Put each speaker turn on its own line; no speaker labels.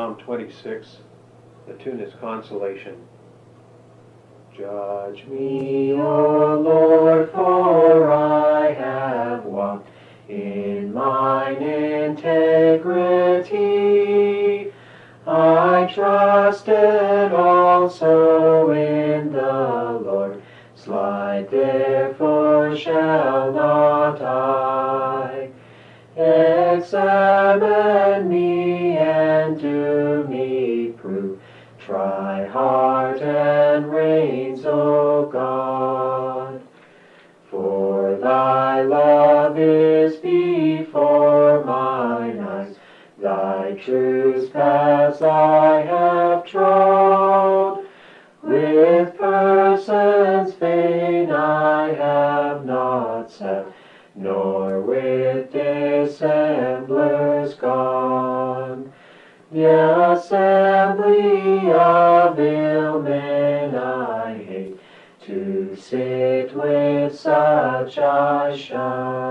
Psalm 26. The tune is Consolation. Judge me, O Lord, for I have walked in mine integrity. I trusted also in the Lord. Slide therefore shall not I. Examine me, heart and reins, O God. For thy love is before mine eyes, thy truth paths I have trod. With persons vain I have not sat, nor with dissemblers gone. The assembly to sit with such a shine.